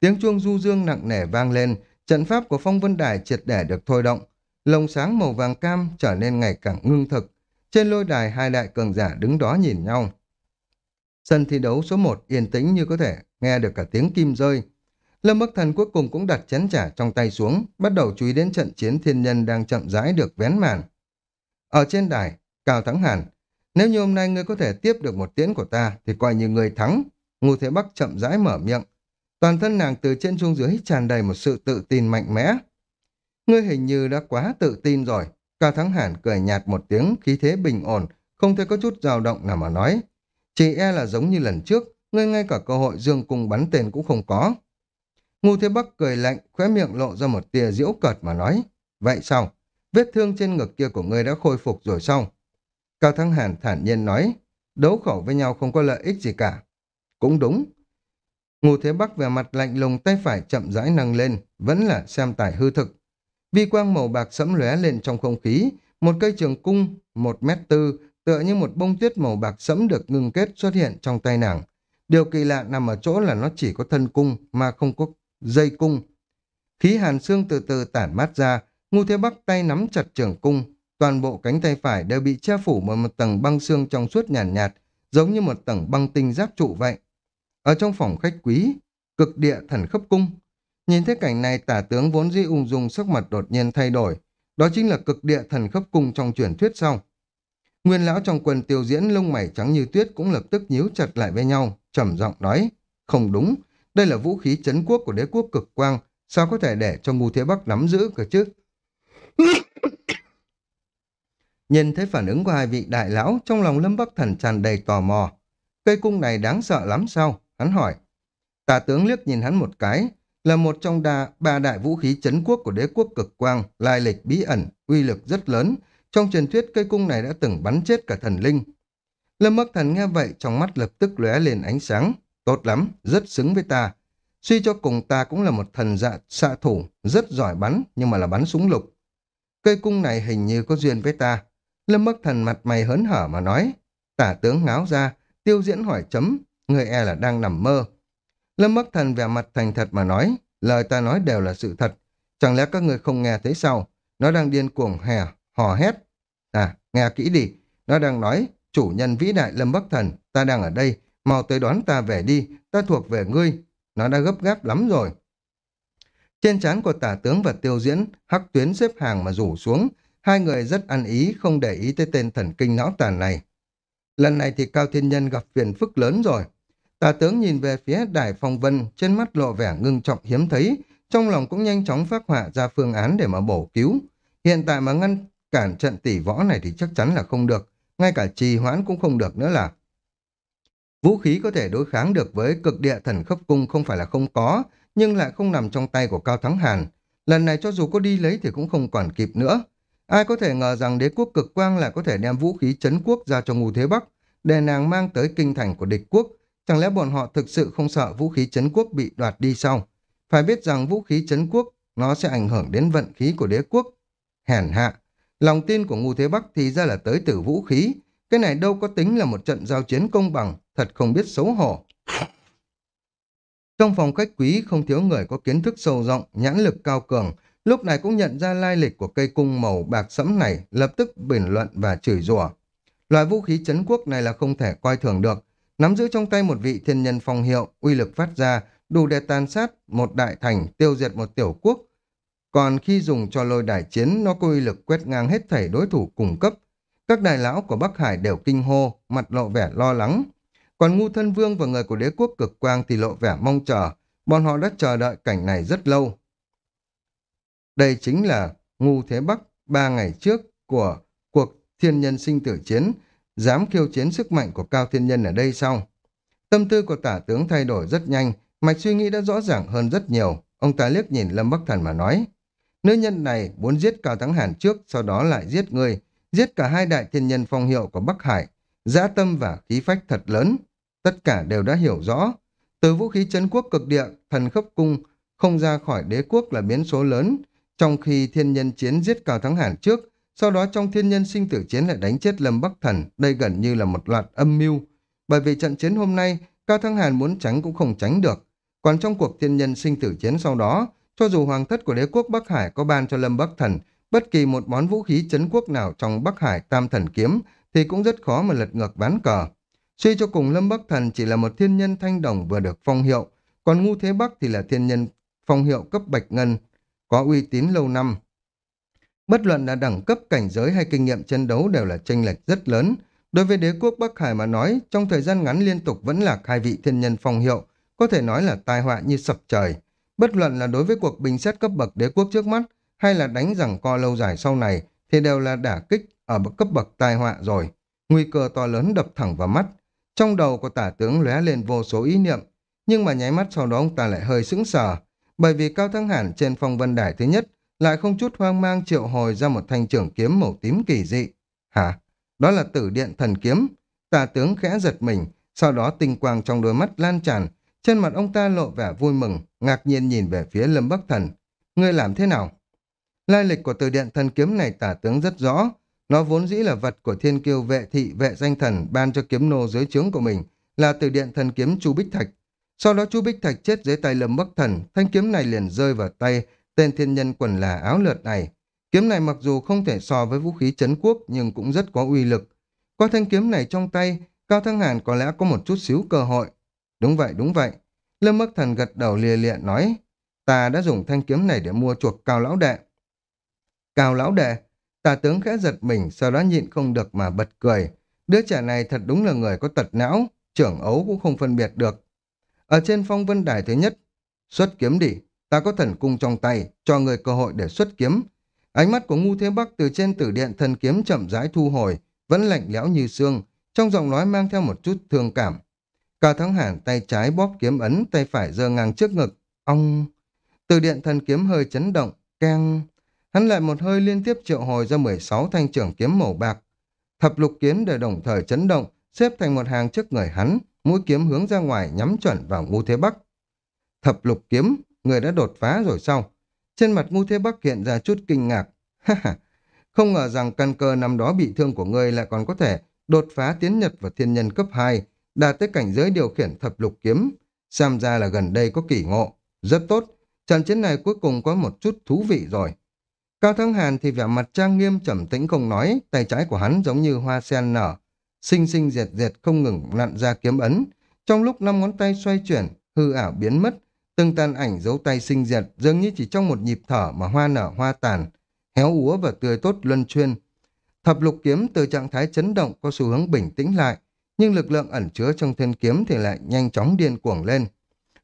Tiếng chuông du dương nặng nề vang lên, trận pháp của phong vân đài triệt để được thôi động. Lồng sáng màu vàng cam trở nên ngày càng ngưng thực. Trên lôi đài hai đại cường giả đứng đó nhìn nhau. Sân thi đấu số 1 yên tĩnh như có thể nghe được cả tiếng kim rơi. Lâm Bắc Thần cuối cùng cũng đặt chén trả trong tay xuống, bắt đầu chú ý đến trận chiến thiên nhân đang chậm rãi được vén màn. Ở trên đài, Cao Thắng Hàn, nếu như hôm nay ngươi có thể tiếp được một tiễn của ta, thì coi như ngươi thắng. Ngô Thế Bắc chậm rãi mở miệng. Toàn thân nàng từ trên xuống dưới tràn đầy một sự tự tin mạnh mẽ. Ngươi hình như đã quá tự tin rồi. Cao Thắng Hàn cười nhạt một tiếng, khí thế bình ổn, không thể có chút dao động nào mà nói. Chỉ e là giống như lần trước, ngươi ngay cả cơ hội dương cung bắn tên cũng không có. Ngô Thế Bắc cười lạnh, khóe miệng lộ ra một tia diễu cợt mà nói. Vậy sao? Vết thương trên ngực kia của ngươi đã khôi phục rồi sao? Cao Thắng Hàn thản nhiên nói. Đấu khẩu với nhau không có lợi ích gì cả. Cũng đúng. Ngô Thế Bắc về mặt lạnh lùng tay phải chậm rãi nâng lên, vẫn là xem tài hư thực. Vi quang màu bạc sẫm lóe lên trong không khí, một cây trường cung, một mét tư, tựa như một bông tuyết màu bạc sẫm được ngưng kết xuất hiện trong tay nàng. Điều kỳ lạ nằm ở chỗ là nó chỉ có thân cung mà không có dây cung. Khí hàn xương từ từ tản mát ra, ngu thế bắc tay nắm chặt trường cung, toàn bộ cánh tay phải đều bị che phủ bởi một tầng băng xương trong suốt nhàn nhạt, nhạt, giống như một tầng băng tinh giáp trụ vậy. Ở trong phòng khách quý, cực địa thần khấp cung, nhìn thấy cảnh này tả tướng vốn dĩ ung dung sắc mặt đột nhiên thay đổi, đó chính là cực địa thần khấp cung trong truyền thuyết sau. Nguyên lão trong quần tiêu diễn lông mày trắng như tuyết cũng lập tức nhíu chặt lại với nhau, trầm giọng nói, không đúng, đây là vũ khí chấn quốc của đế quốc cực quang, sao có thể để cho ngu thế bắc nắm giữ cơ chứ? Nhìn thấy phản ứng của hai vị đại lão, trong lòng Lâm Bắc Thần tràn đầy tò mò. Cây cung này đáng sợ lắm sao? Hắn hỏi. Tà tướng liếc nhìn hắn một cái, là một trong đa, ba đại vũ khí chấn quốc của đế quốc cực quang, lai lịch bí ẩn, uy lực rất lớn. Trong truyền thuyết cây cung này đã từng bắn chết cả thần linh. Lâm Bắc Thần nghe vậy trong mắt lập tức lóe lên ánh sáng. Tốt lắm, rất xứng với ta. Suy cho cùng ta cũng là một thần dạ xạ thủ, rất giỏi bắn, nhưng mà là bắn súng lục. Cây cung này hình như có duyên với ta. Lâm Bắc Thần mặt mày hớn hở mà nói. Tả tướng ngáo ra, tiêu diễn hỏi chấm, người e là đang nằm mơ. Lâm Bắc Thần vẻ mặt thành thật mà nói, lời ta nói đều là sự thật. Chẳng lẽ các người không nghe thấy sao? Nó đang điên cuồng hè, hò hét. À, nghe kỹ đi. Nó đang nói, chủ nhân vĩ đại Lâm Bắc Thần, ta đang ở đây, mau tới đón ta về đi, ta thuộc về ngươi. Nó đã gấp gáp lắm rồi. Trên trán của tả tướng và tiêu diễn, hắc tuyến xếp hàng mà rủ xuống. Hai người rất ăn ý, không để ý tới tên thần kinh não tàn này. Lần này thì Cao Thiên Nhân gặp phiền phức lớn rồi. Tả tướng nhìn về phía đài phong vân, trên mắt lộ vẻ ngưng trọng hiếm thấy, trong lòng cũng nhanh chóng phát họa ra phương án để mà bổ cứu. Hiện tại mà ngăn cản trận tỷ võ này thì chắc chắn là không được, ngay cả trì hoãn cũng không được nữa là. Vũ khí có thể đối kháng được với cực địa thần khốc cung không phải là không có, nhưng lại không nằm trong tay của Cao Thắng Hàn. Lần này cho dù có đi lấy thì cũng không còn kịp nữa. Ai có thể ngờ rằng đế quốc cực quang lại có thể đem vũ khí chấn quốc ra cho ngu thế Bắc, để nàng mang tới kinh thành của địch quốc. Chẳng lẽ bọn họ thực sự không sợ vũ khí chấn quốc bị đoạt đi sao? Phải biết rằng vũ khí chấn quốc nó sẽ ảnh hưởng đến vận khí của đế quốc. Hèn hạ, lòng tin của ngu thế Bắc thì ra là tới từ vũ khí. Cái này đâu có tính là một trận giao chiến công bằng, thật không biết xấu hổ. Trong phòng khách quý không thiếu người có kiến thức sâu rộng, nhãn lực cao cường, lúc này cũng nhận ra lai lịch của cây cung màu bạc sẫm này, lập tức bình luận và chửi rủa. Loại vũ khí chấn quốc này là không thể coi thường được, nắm giữ trong tay một vị thiên nhân phong hiệu, uy lực phát ra, đủ để tàn sát một đại thành, tiêu diệt một tiểu quốc. Còn khi dùng cho lôi đại chiến, nó có uy lực quét ngang hết thảy đối thủ cùng cấp. Các đại lão của Bắc Hải đều kinh hô, mặt lộ vẻ lo lắng. Còn ngu thân vương và người của đế quốc cực quang thì lộ vẻ mong chờ, bọn họ đã chờ đợi cảnh này rất lâu. Đây chính là ngu thế bắc ba ngày trước của cuộc thiên nhân sinh tử chiến, dám khiêu chiến sức mạnh của cao thiên nhân ở đây sau. Tâm tư của tả tướng thay đổi rất nhanh, mạch suy nghĩ đã rõ ràng hơn rất nhiều. Ông ta liếc nhìn Lâm Bắc Thần mà nói, nữ nhân này muốn giết Cao Thắng Hàn trước, sau đó lại giết người, giết cả hai đại thiên nhân phong hiệu của Bắc Hải, dã tâm và khí phách thật lớn. Tất cả đều đã hiểu rõ. Từ vũ khí chấn quốc cực địa, thần khấp cung, không ra khỏi đế quốc là biến số lớn, trong khi thiên nhân chiến giết Cao Thắng Hàn trước, sau đó trong thiên nhân sinh tử chiến lại đánh chết Lâm Bắc Thần, đây gần như là một loạt âm mưu. Bởi vì trận chiến hôm nay, Cao Thắng Hàn muốn tránh cũng không tránh được. Còn trong cuộc thiên nhân sinh tử chiến sau đó, cho dù hoàng thất của đế quốc Bắc Hải có ban cho Lâm Bắc Thần bất kỳ một món vũ khí chấn quốc nào trong Bắc Hải Tam Thần Kiếm thì cũng rất khó mà lật ngược ván cờ. Suy cho cùng Lâm Bắc Thần chỉ là một thiên nhân thanh đồng vừa được phong hiệu, còn Ngu Thế Bắc thì là thiên nhân phong hiệu cấp bạch ngân, có uy tín lâu năm. Bất luận là đẳng cấp cảnh giới hay kinh nghiệm chiến đấu đều là chênh lệch rất lớn. Đối với đế quốc Bắc Hải mà nói, trong thời gian ngắn liên tục vẫn là hai vị thiên nhân phong hiệu, có thể nói là tai họa như sập trời. Bất luận là đối với cuộc bình xét cấp bậc đế quốc trước mắt hay là đánh rằng co lâu dài sau này thì đều là đả kích ở cấp bậc tai họa rồi. Nguy cơ to lớn đập thẳng vào mắt. Trong đầu của tả tướng lóe lên vô số ý niệm, nhưng mà nháy mắt sau đó ông ta lại hơi sững sờ, bởi vì Cao Thắng Hàn trên phong vân đài thứ nhất lại không chút hoang mang triệu hồi ra một thanh trưởng kiếm màu tím kỳ dị. Hả? Đó là tử điện thần kiếm. Tả tướng khẽ giật mình, sau đó tinh quang trong đôi mắt lan tràn, trên mặt ông ta lộ vẻ vui mừng, ngạc nhiên nhìn về phía Lâm Bắc Thần. Ngươi làm thế nào? Lai lịch của từ điện thần kiếm này tả tướng rất rõ. Nó vốn dĩ là vật của thiên kiêu vệ thị vệ danh thần ban cho kiếm nô dưới trướng của mình, là từ điện thần kiếm Chu Bích Thạch. Sau đó Chu Bích Thạch chết dưới tay Lâm Bắc Thần, thanh kiếm này liền rơi vào tay tên thiên nhân quần là áo lượt này. Kiếm này mặc dù không thể so với vũ khí chấn quốc nhưng cũng rất có uy lực. Qua thanh kiếm này trong tay, Cao Thăng Hàn có lẽ có một chút xíu cơ hội. Đúng vậy, đúng vậy. Lâm Bắc Thần gật đầu lìa lịa nói, ta đã dùng thanh kiếm này để mua chuộc Cao Lão Đệ. Cao Lão Đệ, tà tướng khẽ giật mình, sau đó nhịn không được mà bật cười. Đứa trẻ này thật đúng là người có tật não, trưởng ấu cũng không phân biệt được. Ở trên phong vân đài thứ nhất, xuất kiếm đi, ta có thần cung trong tay, cho người cơ hội để xuất kiếm. Ánh mắt của ngu thế bắc từ trên tử điện thần kiếm chậm rãi thu hồi, vẫn lạnh lẽo như xương, trong giọng nói mang theo một chút thương cảm. Cao Thắng Hàn tay trái bóp kiếm ấn, tay phải giơ ngang trước ngực. Ông... Từ điện thần kiếm hơi chấn động, keng... Hắn lại một hơi liên tiếp triệu hồi ra 16 thanh trưởng kiếm màu bạc. Thập lục kiếm đều đồng thời chấn động, xếp thành một hàng trước người hắn, mũi kiếm hướng ra ngoài nhắm chuẩn vào Ngô thế bắc. Thập lục kiếm, người đã đột phá rồi sao? Trên mặt Ngô thế bắc hiện ra chút kinh ngạc. Không ngờ rằng căn cơ năm đó bị thương của ngươi lại còn có thể đột phá tiến nhật vào thiên nhân cấp 2, đạt tới cảnh giới điều khiển thập lục kiếm. Xem ra là gần đây có kỳ ngộ. Rất tốt, trận chiến này cuối cùng có một chút thú vị rồi. Cao Thắng Hàn thì vẻ mặt trang nghiêm trầm tĩnh không nói, tay trái của hắn giống như hoa sen nở, sinh sinh diệt diệt không ngừng nặn ra kiếm ấn. Trong lúc năm ngón tay xoay chuyển, hư ảo biến mất, từng tàn ảnh dấu tay sinh diệt dường như chỉ trong một nhịp thở mà hoa nở hoa tàn, héo úa và tươi tốt luân chuyên. Thập lục kiếm từ trạng thái chấn động có xu hướng bình tĩnh lại, nhưng lực lượng ẩn chứa trong thiên kiếm thì lại nhanh chóng điên cuồng lên.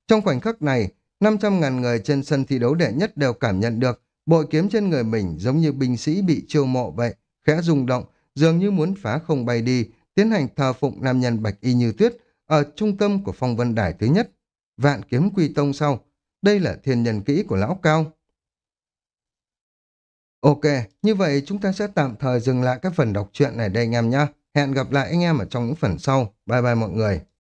Trong khoảnh khắc này, 500.000 người trên sân thi đấu đệ nhất đều cảm nhận được bội kiếm trên người mình giống như binh sĩ bị chiêu mộ vậy, khẽ rung động, dường như muốn phá không bay đi, tiến hành thờ phụng nam nhân bạch y như tuyết ở trung tâm của phong vân đài thứ nhất. Vạn kiếm quy tông sau, đây là thiên nhân kỹ của lão cao. Ok, như vậy chúng ta sẽ tạm thời dừng lại các phần đọc truyện này đây anh em nhé. Hẹn gặp lại anh em ở trong những phần sau. Bye bye mọi người.